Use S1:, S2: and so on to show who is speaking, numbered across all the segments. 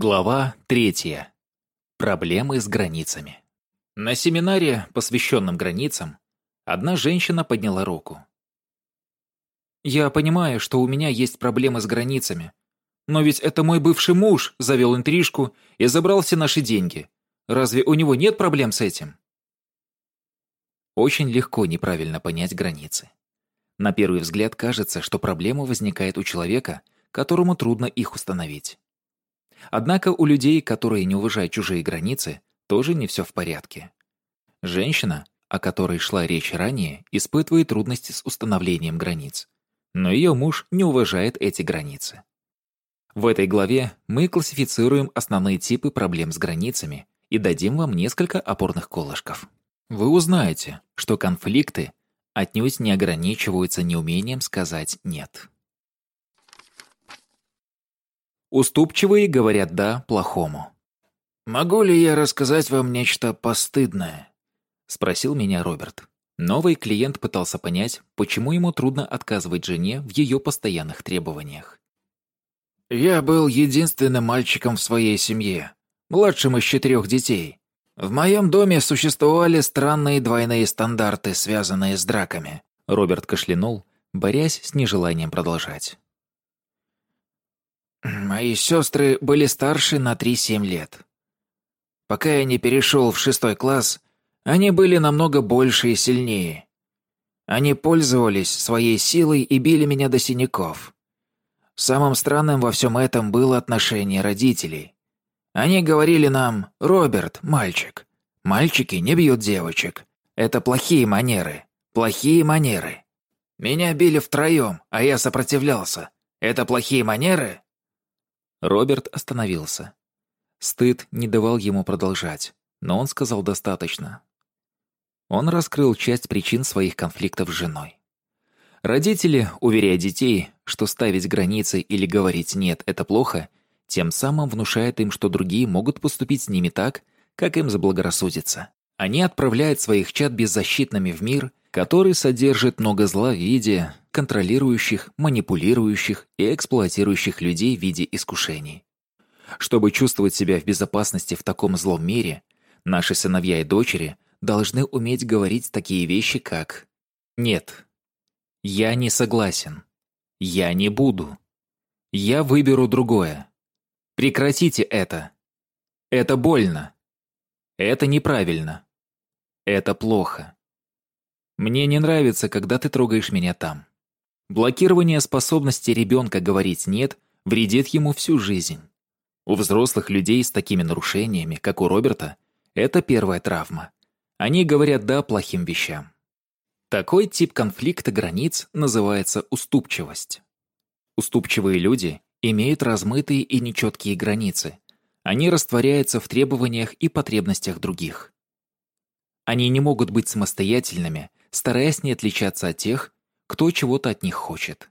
S1: Глава третья. Проблемы с границами. На семинаре, посвященном границам, одна женщина подняла руку. «Я понимаю, что у меня есть проблемы с границами. Но ведь это мой бывший муж завел интрижку и забрал все наши деньги. Разве у него нет проблем с этим?» Очень легко неправильно понять границы. На первый взгляд кажется, что проблема возникает у человека, которому трудно их установить. Однако у людей, которые не уважают чужие границы, тоже не все в порядке. Женщина, о которой шла речь ранее, испытывает трудности с установлением границ. Но ее муж не уважает эти границы. В этой главе мы классифицируем основные типы проблем с границами и дадим вам несколько опорных колышков. Вы узнаете, что конфликты отнюдь не ограничиваются неумением сказать «нет». Уступчивые говорят «да» плохому.
S2: «Могу ли я рассказать вам нечто постыдное?»
S1: — спросил меня Роберт. Новый клиент пытался понять, почему ему трудно отказывать жене в ее постоянных требованиях.
S2: «Я был единственным мальчиком в своей семье, младшим из четырех детей. В моем доме существовали странные двойные стандарты, связанные с драками».
S1: Роберт кашлянул, борясь с нежеланием продолжать.
S2: Мои сестры были старше на 3-7 лет. Пока я не перешел в шестой класс, они были намного больше и сильнее. Они пользовались своей силой и били меня до синяков. Самым странным во всем этом было отношение родителей. Они говорили нам «Роберт, мальчик, мальчики не бьют девочек. Это плохие манеры, плохие манеры». Меня били втроем, а я сопротивлялся. Это плохие манеры?
S1: Роберт остановился. Стыд не давал ему продолжать, но он сказал достаточно. Он раскрыл часть причин своих конфликтов с женой. Родители, уверяя детей, что ставить границы или говорить «нет» — это плохо, тем самым внушают им, что другие могут поступить с ними так, как им заблагорассудится. Они отправляют своих чад беззащитными в мир, который содержит много зла в виде контролирующих, манипулирующих и эксплуатирующих людей в виде искушений. Чтобы чувствовать себя в безопасности в таком злом мире, наши сыновья и дочери должны уметь говорить такие вещи, как «Нет, я не согласен, я не буду, я выберу другое, прекратите это, это больно, это неправильно, это плохо». Мне не нравится, когда ты трогаешь меня там. Блокирование способности ребенка говорить «нет» вредит ему всю жизнь. У взрослых людей с такими нарушениями, как у Роберта, это первая травма. Они говорят «да» плохим вещам. Такой тип конфликта границ называется уступчивость. Уступчивые люди имеют размытые и нечеткие границы. Они растворяются в требованиях и потребностях других. Они не могут быть самостоятельными, стараясь не отличаться от тех, кто чего-то от них хочет.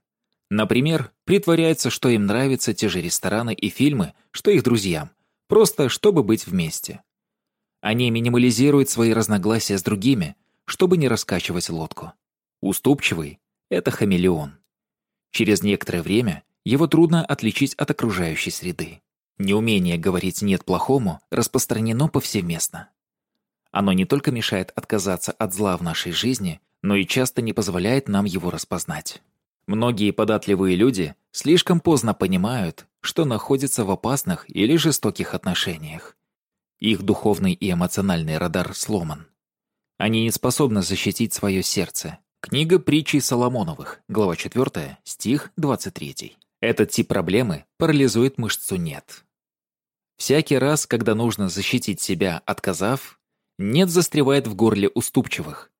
S1: Например, притворяются, что им нравятся те же рестораны и фильмы, что их друзьям, просто чтобы быть вместе. Они минимализируют свои разногласия с другими, чтобы не раскачивать лодку. Уступчивый — это хамелеон. Через некоторое время его трудно отличить от окружающей среды. Неумение говорить «нет» плохому распространено повсеместно. Оно не только мешает отказаться от зла в нашей жизни, но и часто не позволяет нам его распознать. Многие податливые люди слишком поздно понимают, что находятся в опасных или жестоких отношениях. Их духовный и эмоциональный радар сломан. Они не способны защитить свое сердце. Книга притчей Соломоновых, глава 4, стих 23. Этот тип проблемы парализует мышцу «нет». Всякий раз, когда нужно защитить себя, отказав, «нет» застревает в горле уступчивых,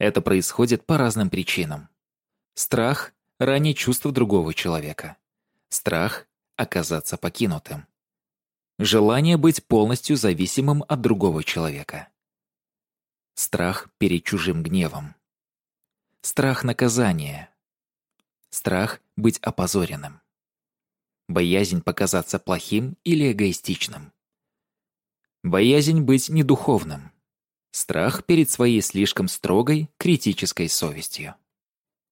S1: это происходит по разным причинам. Страх — ранее чувство другого человека. Страх — оказаться покинутым. Желание быть полностью зависимым от другого человека. Страх перед чужим гневом. Страх наказания. Страх быть опозоренным. Боязнь показаться плохим или эгоистичным. Боязнь быть недуховным. Страх перед своей слишком строгой, критической совестью.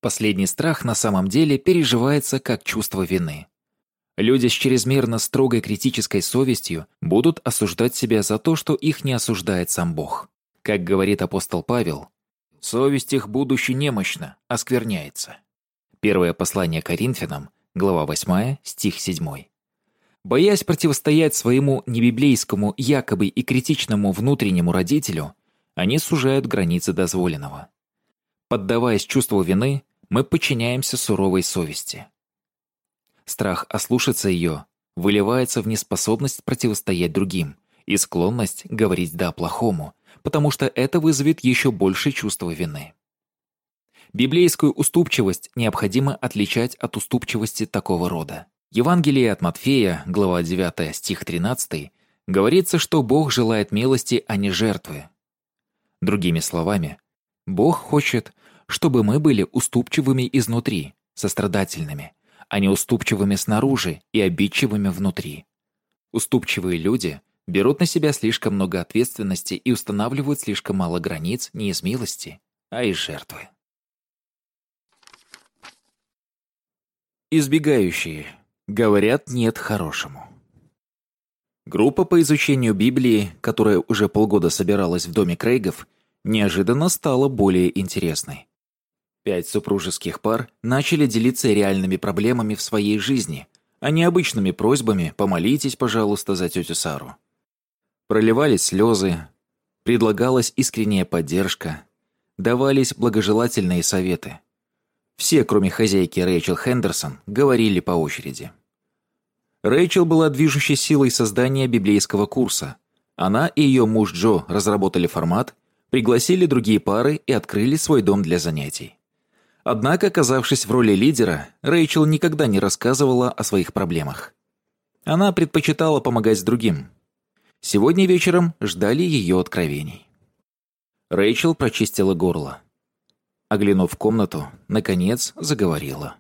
S1: Последний страх на самом деле переживается как чувство вины. Люди с чрезмерно строгой критической совестью будут осуждать себя за то, что их не осуждает сам Бог. Как говорит апостол Павел, «Совесть их, будучи немощна, оскверняется». Первое послание Коринфянам, глава 8, стих 7. Боясь противостоять своему небиблейскому, якобы и критичному внутреннему родителю, они сужают границы дозволенного. Поддаваясь чувству вины, мы подчиняемся суровой совести. Страх ослушаться ее выливается в неспособность противостоять другим и склонность говорить «да» плохому, потому что это вызовет еще больше чувства вины. Библейскую уступчивость необходимо отличать от уступчивости такого рода. Евангелие от Матфея, глава 9, стих 13, говорится, что Бог желает милости, а не жертвы. Другими словами, Бог хочет, чтобы мы были уступчивыми изнутри, сострадательными, а не уступчивыми снаружи и обидчивыми внутри. Уступчивые люди берут на себя слишком много ответственности и устанавливают слишком мало границ не из милости, а из жертвы. Избегающие. Говорят «нет» хорошему. Группа по изучению Библии, которая уже полгода собиралась в доме Крейгов, неожиданно стала более интересной. Пять супружеских пар начали делиться реальными проблемами в своей жизни, а не обычными просьбами «помолитесь, пожалуйста, за тетю Сару». Проливались слезы, предлагалась искренняя поддержка, давались благожелательные советы. Все, кроме хозяйки Рэйчел Хендерсон, говорили по очереди. Рэйчел была движущей силой создания библейского курса. Она и ее муж Джо разработали формат, пригласили другие пары и открыли свой дом для занятий. Однако, оказавшись в роли лидера, Рэйчел никогда не рассказывала о своих проблемах. Она предпочитала помогать другим. Сегодня вечером ждали ее откровений. Рэйчел прочистила горло. Оглянув комнату, наконец заговорила.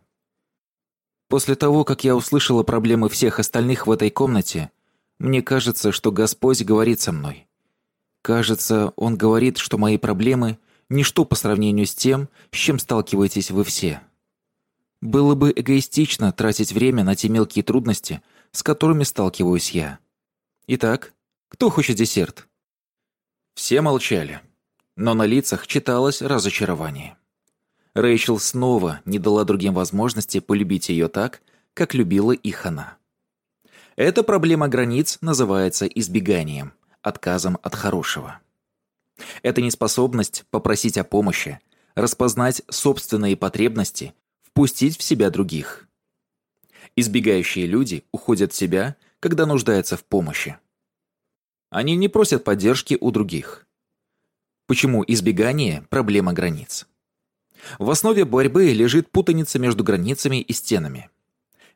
S1: «После того, как я услышала проблемы всех остальных в этой комнате, мне кажется, что Господь говорит со мной. Кажется, Он говорит, что мои проблемы ничто по сравнению с тем, с чем сталкиваетесь вы все. Было бы эгоистично тратить время на те мелкие трудности, с которыми сталкиваюсь я. Итак, кто хочет десерт? Все молчали, но на лицах читалось разочарование. Рэйчел снова не дала другим возможности полюбить ее так, как любила их она. Эта проблема границ называется избеганием, отказом от хорошего. Это неспособность попросить о помощи, распознать собственные потребности, впустить в себя других. Избегающие люди уходят в себя, когда нуждаются в помощи. Они не просят поддержки у других. Почему избегание – проблема границ? В основе борьбы лежит путаница между границами и стенами.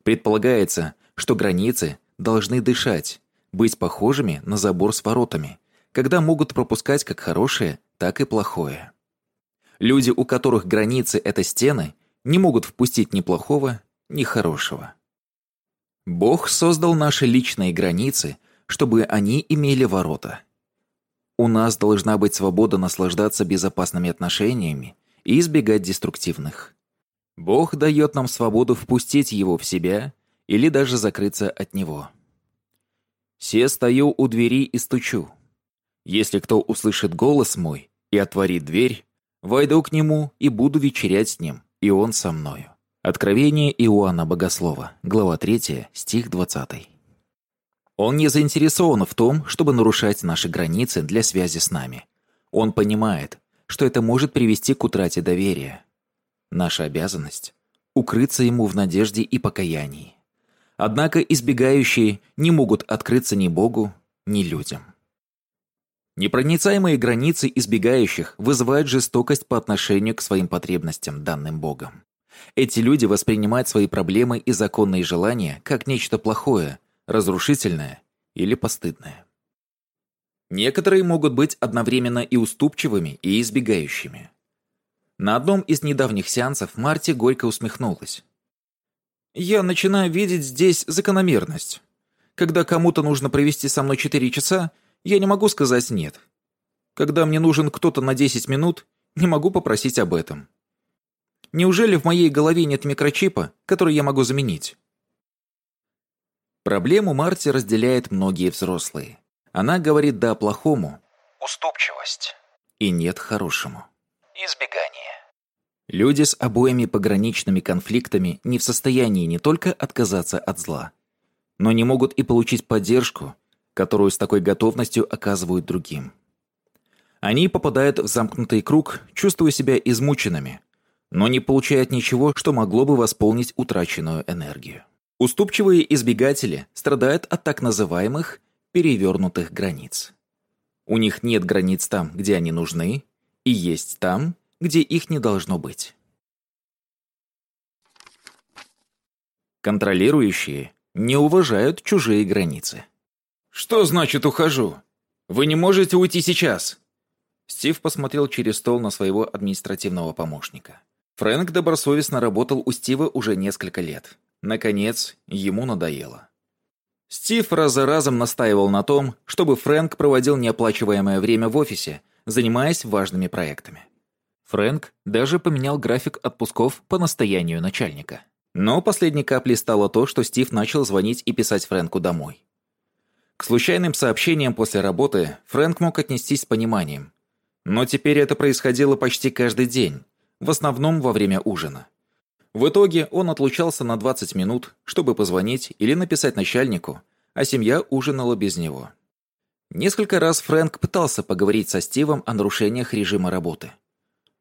S1: Предполагается, что границы должны дышать, быть похожими на забор с воротами, когда могут пропускать как хорошее, так и плохое. Люди, у которых границы — это стены, не могут впустить ни плохого, ни хорошего. Бог создал наши личные границы, чтобы они имели ворота. У нас должна быть свобода наслаждаться безопасными отношениями и избегать деструктивных. Бог дает нам свободу впустить его в себя или даже закрыться от него. «Се стою у двери и стучу», если кто услышит голос мой и отворит дверь, войду к нему и буду вечерять с ним, и он со мною». Откровение Иоанна Богослова, глава 3, стих 20. Он не заинтересован в том, чтобы нарушать наши границы для связи с нами. Он понимает, что это может привести к утрате доверия. Наша обязанность – укрыться ему в надежде и покаянии. Однако избегающие не могут открыться ни Богу, ни людям. Непроницаемые границы избегающих вызывают жестокость по отношению к своим потребностям, данным Богом. Эти люди воспринимают свои проблемы и законные желания как нечто плохое, разрушительное или постыдное. Некоторые могут быть одновременно и уступчивыми, и избегающими. На одном из недавних сеансов Марти горько усмехнулась. «Я начинаю видеть здесь закономерность. Когда кому-то нужно провести со мной 4 часа, я не могу сказать «нет». Когда мне нужен кто-то на 10 минут, не могу попросить об этом. Неужели в моей голове нет микрочипа, который я могу заменить? Проблему Марти разделяет многие взрослые. Она говорит «да» плохому.
S2: Уступчивость.
S1: И «нет» хорошему.
S2: Избегание.
S1: Люди с обоими пограничными конфликтами не в состоянии не только отказаться от зла, но не могут и получить поддержку, которую с такой готовностью оказывают другим. Они попадают в замкнутый круг, чувствуя себя измученными, но не получают ничего, что могло бы восполнить утраченную энергию. Уступчивые избегатели страдают от так называемых перевернутых границ. У них нет границ там, где они нужны, и есть там, где их не должно быть. Контролирующие не уважают чужие границы.
S2: «Что значит ухожу? Вы не можете уйти сейчас!»
S1: Стив посмотрел через стол на своего административного помощника. Фрэнк добросовестно работал у Стива уже несколько лет. Наконец, ему надоело. Стив раз за разом настаивал на том, чтобы Фрэнк проводил неоплачиваемое время в офисе, занимаясь важными проектами. Фрэнк даже поменял график отпусков по настоянию начальника. Но последней каплей стало то, что Стив начал звонить и писать Фрэнку домой. К случайным сообщениям после работы Фрэнк мог отнестись с пониманием. Но теперь это происходило почти каждый день, в основном во время ужина. В итоге он отлучался на 20 минут, чтобы позвонить или написать начальнику, а семья ужинала без него. Несколько раз Фрэнк пытался поговорить со Стивом о нарушениях режима работы.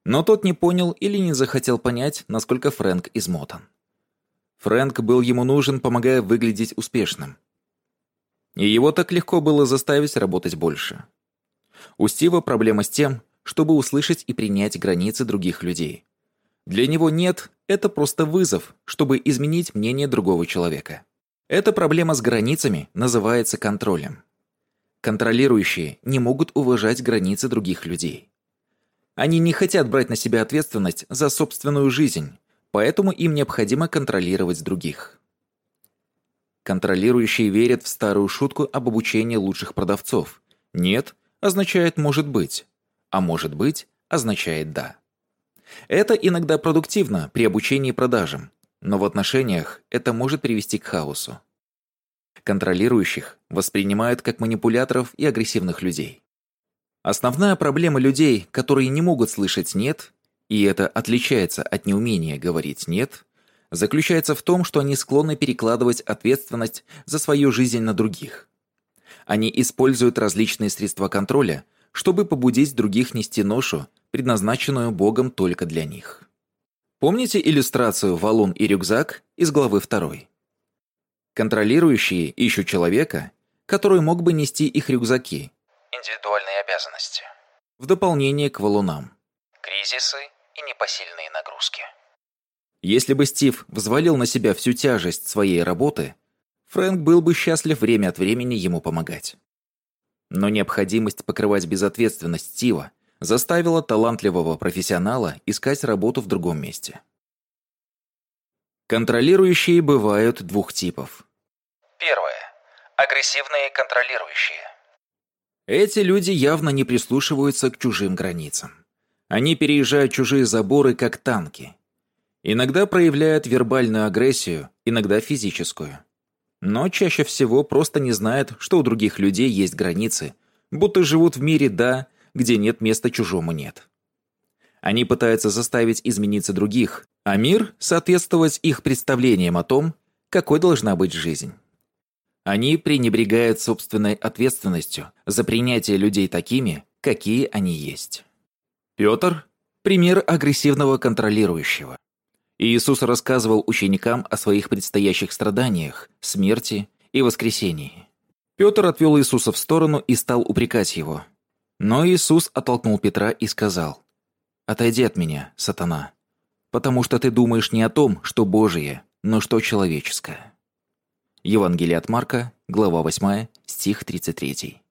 S1: Но тот не понял или не захотел понять, насколько Фрэнк измотан. Фрэнк был ему нужен, помогая выглядеть успешным. И его так легко было заставить работать больше. У Стива проблема с тем, чтобы услышать и принять границы других людей. Для него «нет» — это просто вызов, чтобы изменить мнение другого человека. Эта проблема с границами называется контролем. Контролирующие не могут уважать границы других людей. Они не хотят брать на себя ответственность за собственную жизнь, поэтому им необходимо контролировать других. Контролирующие верят в старую шутку об обучении лучших продавцов. «Нет» означает «может быть», а «может быть» означает «да». Это иногда продуктивно при обучении продажам, но в отношениях это может привести к хаосу. Контролирующих воспринимают как манипуляторов и агрессивных людей. Основная проблема людей, которые не могут слышать «нет», и это отличается от неумения говорить «нет», заключается в том, что они склонны перекладывать ответственность за свою жизнь на других. Они используют различные средства контроля, чтобы побудить других нести ношу, предназначенную Богом только для них. Помните иллюстрацию «Валун и рюкзак» из главы 2? Контролирующие ищут человека, который мог бы нести их рюкзаки.
S2: Индивидуальные обязанности.
S1: В дополнение к валунам.
S2: Кризисы и непосильные нагрузки.
S1: Если бы Стив взвалил на себя всю тяжесть своей работы, Фрэнк был бы счастлив время от времени ему помогать. Но необходимость покрывать безответственность Стива заставила талантливого профессионала искать работу в другом месте. Контролирующие бывают двух типов.
S2: Первое. Агрессивные контролирующие.
S1: Эти люди явно не прислушиваются к чужим границам. Они переезжают чужие заборы, как танки. Иногда проявляют вербальную агрессию, иногда физическую. Но чаще всего просто не знают, что у других людей есть границы, будто живут в мире «да», где нет места чужому «нет». Они пытаются заставить измениться других, а мир соответствовать их представлениям о том, какой должна быть жизнь. Они пренебрегают собственной ответственностью за принятие людей такими, какие они есть. Петр – пример агрессивного контролирующего. Иисус рассказывал ученикам о своих предстоящих страданиях, смерти и воскресении. Петр отвел Иисуса в сторону и стал упрекать его. Но Иисус оттолкнул Петра и сказал, «Отойди от меня, сатана, потому что ты думаешь не о том, что Божие, но что человеческое». Евангелие от Марка, глава 8, стих 33.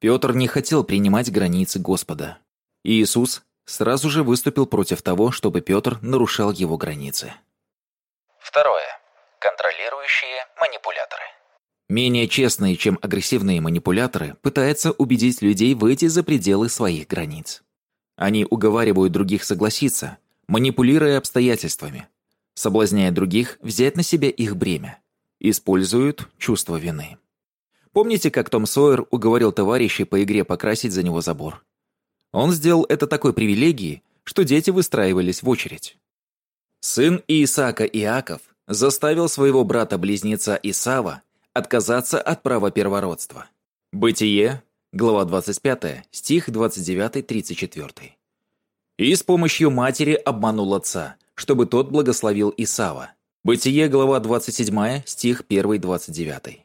S1: Петр не хотел принимать границы Господа. Иисус сразу же выступил против того, чтобы Петр нарушал его границы.
S2: Второе. Контролирующие манипуляторы.
S1: Менее честные, чем агрессивные манипуляторы, пытаются убедить людей выйти за пределы своих границ. Они уговаривают других согласиться, манипулируя обстоятельствами, соблазняя других взять на себя их бремя. Используют чувство вины. Помните, как Том Сойер уговорил товарищей по игре покрасить за него забор? Он сделал это такой привилегией, что дети выстраивались в очередь. Сын Исаака Иаков заставил своего брата-близнеца Исава отказаться от права первородства. Бытие, глава 25, стих 29-34. И с помощью матери обманул отца, чтобы тот благословил Исава. Бытие, глава 27, стих 1-29.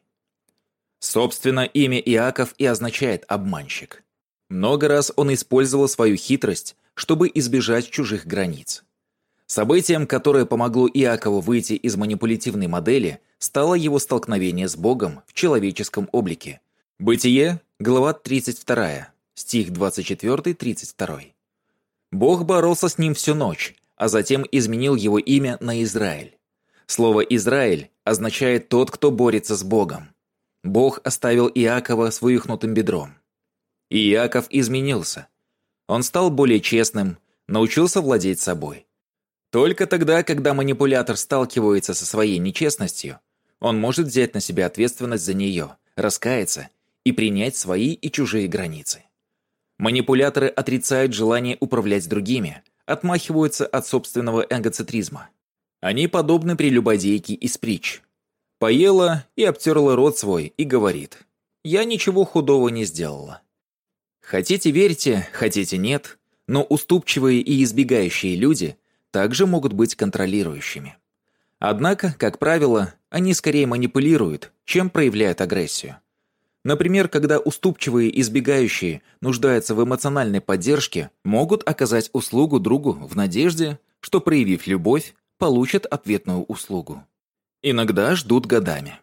S1: Собственно, имя Иаков и означает «обманщик». Много раз он использовал свою хитрость, чтобы избежать чужих границ. Событием, которое помогло Иакову выйти из манипулятивной модели, стало его столкновение с Богом в человеческом облике. Бытие, глава 32, стих 24-32. Бог боролся с ним всю ночь, а затем изменил его имя на Израиль. Слово «Израиль» означает «тот, кто борется с Богом». Бог оставил Иакова с вывихнутым бедром. И Иаков изменился. Он стал более честным, научился владеть собой. Только тогда, когда манипулятор сталкивается со своей нечестностью, он может взять на себя ответственность за нее, раскаяться и принять свои и чужие границы. Манипуляторы отрицают желание управлять другими, отмахиваются от собственного эгоцентризма. Они подобны прелюбодейке из притч. Поела и обтерла рот свой и говорит, «Я ничего худого не сделала». Хотите верьте, хотите нет, но уступчивые и избегающие люди также могут быть контролирующими. Однако, как правило, они скорее манипулируют, чем проявляют агрессию. Например, когда уступчивые избегающие нуждаются в эмоциональной поддержке, могут оказать услугу другу в надежде, что, проявив любовь, получат ответную услугу. Иногда ждут годами.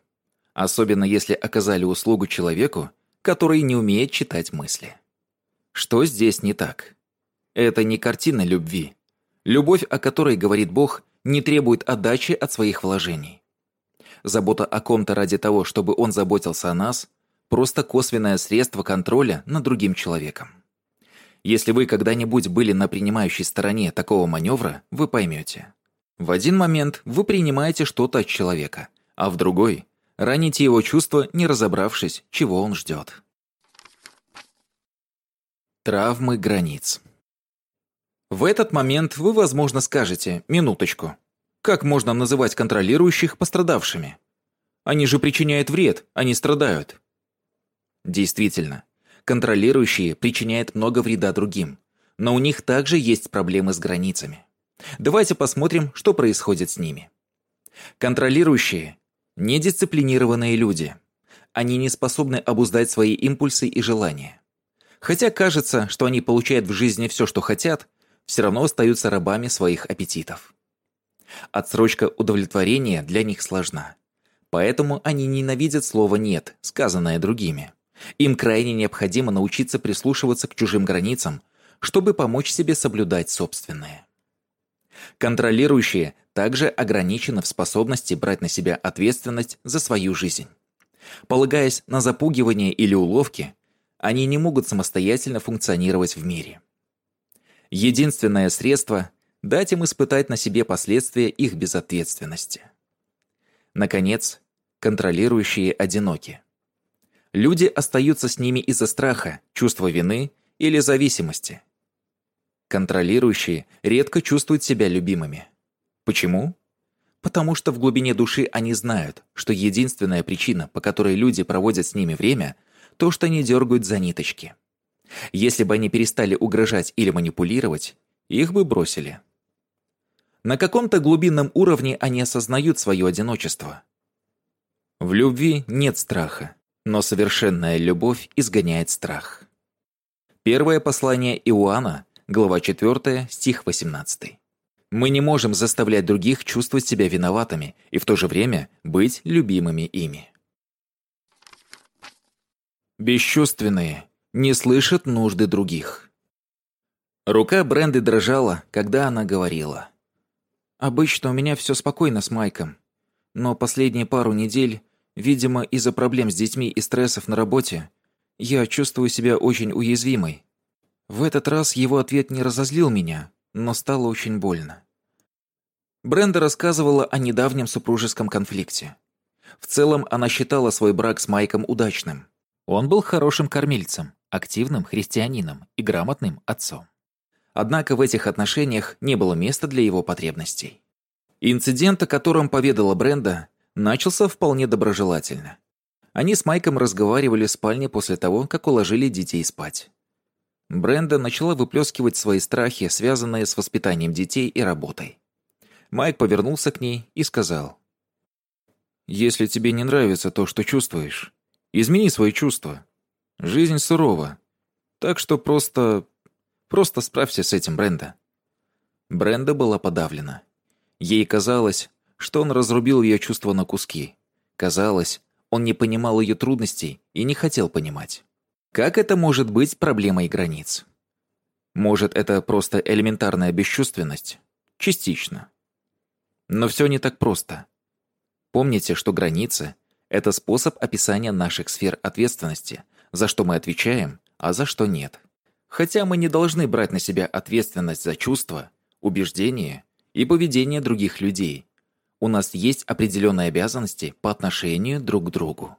S1: Особенно если оказали услугу человеку, который не умеет читать мысли. Что здесь не так? Это не картина любви. Любовь, о которой говорит Бог, не требует отдачи от своих вложений. Забота о ком-то ради того, чтобы он заботился о нас, просто косвенное средство контроля над другим человеком. Если вы когда-нибудь были на принимающей стороне такого маневра, вы поймете. В один момент вы принимаете что-то от человека, а в другой – раните его чувства, не разобравшись, чего он ждет. Травмы границ. В этот момент вы, возможно, скажете «минуточку». Как можно называть контролирующих пострадавшими? Они же причиняют вред, они страдают. Действительно, контролирующие причиняют много вреда другим, но у них также есть проблемы с границами. Давайте посмотрим, что происходит с ними. Контролирующие – недисциплинированные люди. Они не способны обуздать свои импульсы и желания. Хотя кажется, что они получают в жизни все, что хотят, все равно остаются рабами своих аппетитов. Отсрочка удовлетворения для них сложна. Поэтому они ненавидят слово «нет», сказанное другими. Им крайне необходимо научиться прислушиваться к чужим границам, чтобы помочь себе соблюдать собственные. Контролирующие также ограничены в способности брать на себя ответственность за свою жизнь. Полагаясь на запугивание или уловки, они не могут самостоятельно функционировать в мире. Единственное средство – дать им испытать на себе последствия их безответственности. Наконец, контролирующие одиноки. Люди остаются с ними из-за страха, чувства вины или зависимости. Контролирующие редко чувствуют себя любимыми. Почему? Потому что в глубине души они знают, что единственная причина, по которой люди проводят с ними время – то, что они дергают за ниточки. Если бы они перестали угрожать или манипулировать, их бы бросили. На каком-то глубинном уровне они осознают свое одиночество. В любви нет страха, но совершенная любовь изгоняет страх. Первое послание Иоанна, глава 4, стих 18. Мы не можем заставлять других чувствовать себя виноватыми и в то же время быть любимыми ими. Бесчувственные, не слышат нужды других. Рука Бренды дрожала, когда она говорила. «Обычно у меня все спокойно с Майком, но последние пару недель, видимо, из-за проблем с детьми и стрессов на работе, я чувствую себя очень уязвимой. В этот раз его ответ не разозлил меня, но стало очень больно». Бренда рассказывала о недавнем супружеском конфликте. В целом, она считала свой брак с Майком удачным. Он был хорошим кормильцем, активным христианином и грамотным отцом. Однако в этих отношениях не было места для его потребностей. Инцидент, о котором поведала Бренда, начался вполне доброжелательно. Они с Майком разговаривали в спальне после того, как уложили детей спать. Бренда начала выплескивать свои страхи, связанные с воспитанием детей и работой. Майк повернулся к ней и сказал. «Если тебе не нравится то, что чувствуешь, измени свои чувства. Жизнь сурова. Так что просто... просто справься с этим, Бренда». Бренда была подавлена. Ей казалось, что он разрубил ее чувства на куски. Казалось, он не понимал ее трудностей и не хотел понимать. Как это может быть проблемой границ? Может, это просто элементарная бесчувственность? Частично. Но все не так просто. Помните, что границы — это способ описания наших сфер ответственности, за что мы отвечаем, а за что нет. Хотя мы не должны брать на себя ответственность за чувства, убеждения и поведение других людей. У нас есть определенные обязанности по отношению друг к другу.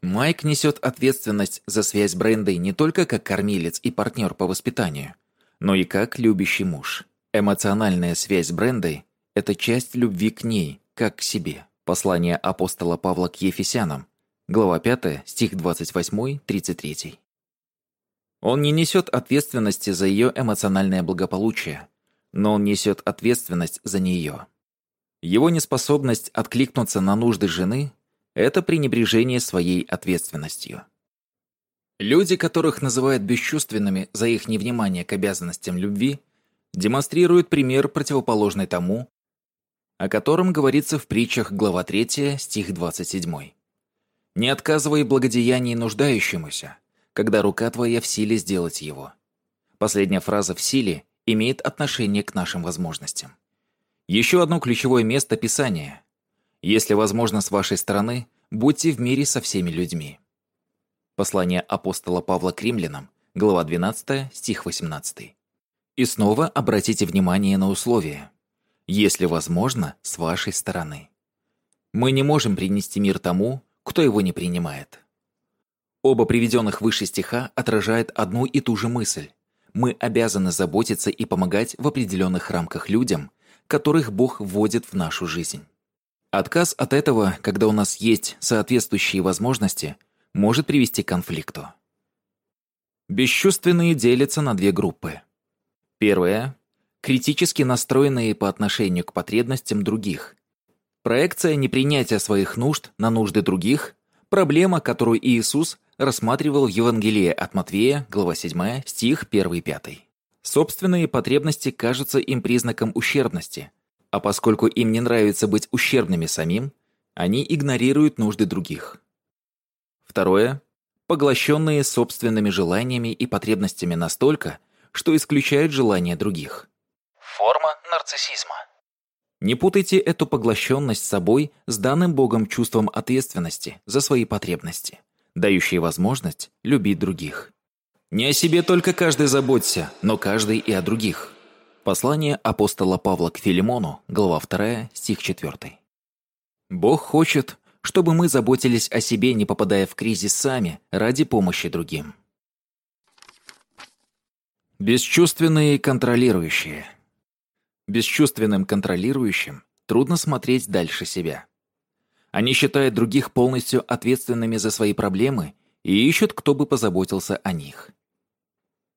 S1: Майк несет ответственность за связь с Брендой не только как кормилец и партнер по воспитанию, но и как любящий муж. Эмоциональная связь с Брендой – это часть любви к ней, как к себе. Послание апостола Павла к Ефесянам, глава 5, стих 28-33. Он не несет ответственности за ее эмоциональное благополучие, но он несет ответственность за нее. Его неспособность откликнуться на нужды жены – это пренебрежение своей ответственностью. Люди, которых называют бесчувственными за их невнимание к обязанностям любви, демонстрируют пример, противоположный тому, о котором говорится в притчах глава 3, стих 27. «Не отказывай благодеянии нуждающемуся, когда рука твоя в силе сделать его». Последняя фраза «в силе» имеет отношение к нашим возможностям. Еще одно ключевое место Писания. Если возможно с вашей стороны, будьте в мире со всеми людьми. Послание апостола Павла к римлянам, глава 12, стих 18. И снова обратите внимание на условия. Если возможно, с вашей стороны. Мы не можем принести мир тому, кто его не принимает. Оба приведенных выше стиха отражают одну и ту же мысль мы обязаны заботиться и помогать в определенных рамках людям, которых Бог вводит в нашу жизнь. Отказ от этого, когда у нас есть соответствующие возможности, может привести к конфликту. Бесчувственные делятся на две группы. Первая – критически настроенные по отношению к потребностям других. Проекция непринятия своих нужд на нужды других – проблема, которую Иисус рассматривал в Евангелии от Матвея, глава 7, стих 1-5. Собственные потребности кажутся им признаком ущербности, а поскольку им не нравится быть ущербными самим, они игнорируют нужды других. Второе. Поглощенные собственными желаниями и потребностями настолько, что исключают желания других.
S2: Форма нарциссизма.
S1: Не путайте эту поглощенность собой с данным Богом чувством ответственности за свои потребности дающие возможность любить других. Не о себе только каждый заботься, но каждый и о других. Послание апостола Павла к Филимону, глава 2, стих 4. Бог хочет, чтобы мы заботились о себе, не попадая в кризис сами, ради помощи другим. Бесчувственные контролирующие. Бесчувственным контролирующим трудно смотреть дальше себя. Они считают других полностью ответственными за свои проблемы и ищут, кто бы позаботился о них.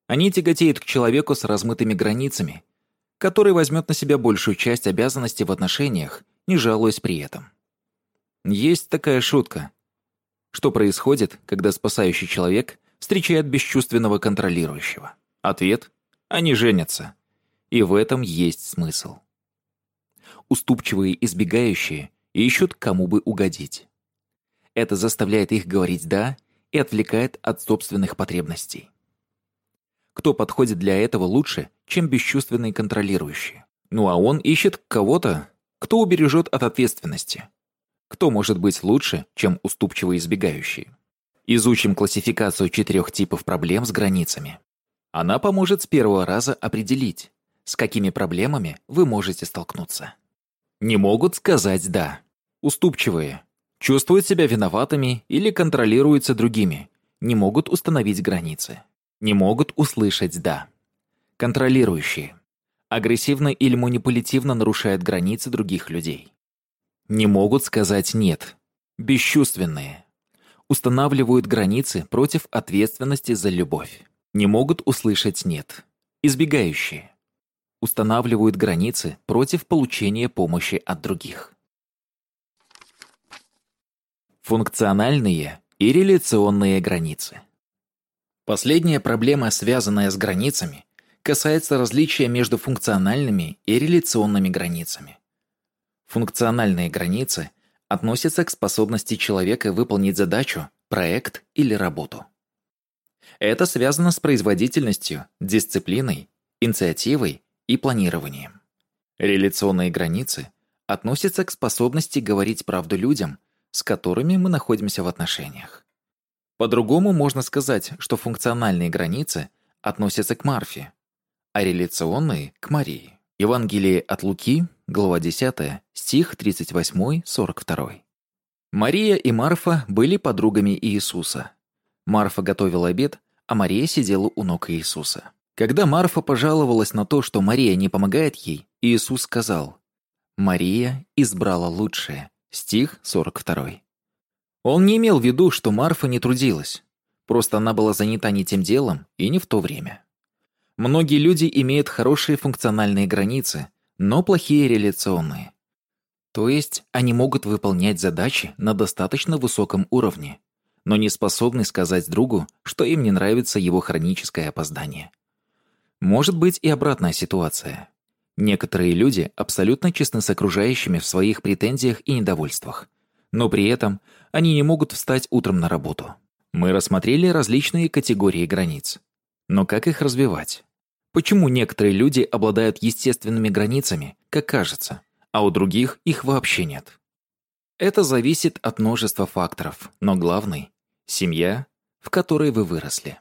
S1: Они тяготеют к человеку с размытыми границами, который возьмет на себя большую часть обязанностей в отношениях, не жалуясь при этом. Есть такая шутка. Что происходит, когда спасающий человек встречает бесчувственного контролирующего? Ответ – они женятся. И в этом есть смысл. Уступчивые избегающие ищут, кому бы угодить. Это заставляет их говорить «да» и отвлекает от собственных потребностей. Кто подходит для этого лучше, чем бесчувственный контролирующий? Ну а он ищет кого-то, кто убережет от ответственности. Кто может быть лучше, чем уступчиво избегающий? Изучим классификацию четырех типов проблем с границами. Она поможет с первого раза определить, с какими проблемами вы можете столкнуться. Не могут сказать «да». Уступчивые. чувствуют себя виноватыми или контролируются другими, не могут установить границы, не могут услышать «да». Контролирующие. Агрессивно или манипулятивно нарушают границы других людей. Не могут сказать «нет». Бесчувственные. Устанавливают границы против ответственности за любовь. Не могут услышать «нет». Избегающие. Устанавливают границы против получения помощи от других. Функциональные и реляционные границы. Последняя проблема, связанная с границами, касается различия между функциональными и реляционными границами. Функциональные границы относятся к способности человека выполнить задачу, проект или работу. Это связано с производительностью, дисциплиной, инициативой и планированием. Реляционные границы относятся к способности говорить правду людям – с которыми мы находимся в отношениях. По-другому можно сказать, что функциональные границы относятся к Марфе, а реляционные — к Марии. Евангелие от Луки, глава 10, стих 38-42. Мария и Марфа были подругами Иисуса. Марфа готовила обед, а Мария сидела у ног Иисуса. Когда Марфа пожаловалась на то, что Мария не помогает ей, Иисус сказал, «Мария избрала лучшее, Стих 42. Он не имел в виду, что Марфа не трудилась. Просто она была занята не тем делом и не в то время. Многие люди имеют хорошие функциональные границы, но плохие реляционные. То есть они могут выполнять задачи на достаточно высоком уровне, но не способны сказать другу, что им не нравится его хроническое опоздание. Может быть и обратная ситуация. Некоторые люди абсолютно честны с окружающими в своих претензиях и недовольствах. Но при этом они не могут встать утром на работу. Мы рассмотрели различные категории границ. Но как их развивать? Почему некоторые люди обладают естественными границами, как кажется, а у других их вообще нет? Это зависит от множества факторов, но главный – семья, в которой вы выросли.